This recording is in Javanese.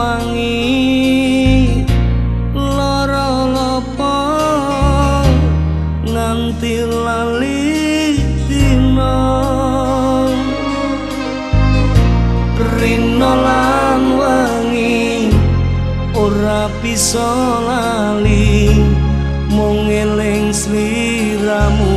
wangi loro lopo nganti lali dina. Rino lan wangi ora bisa lali mung eling sliramu.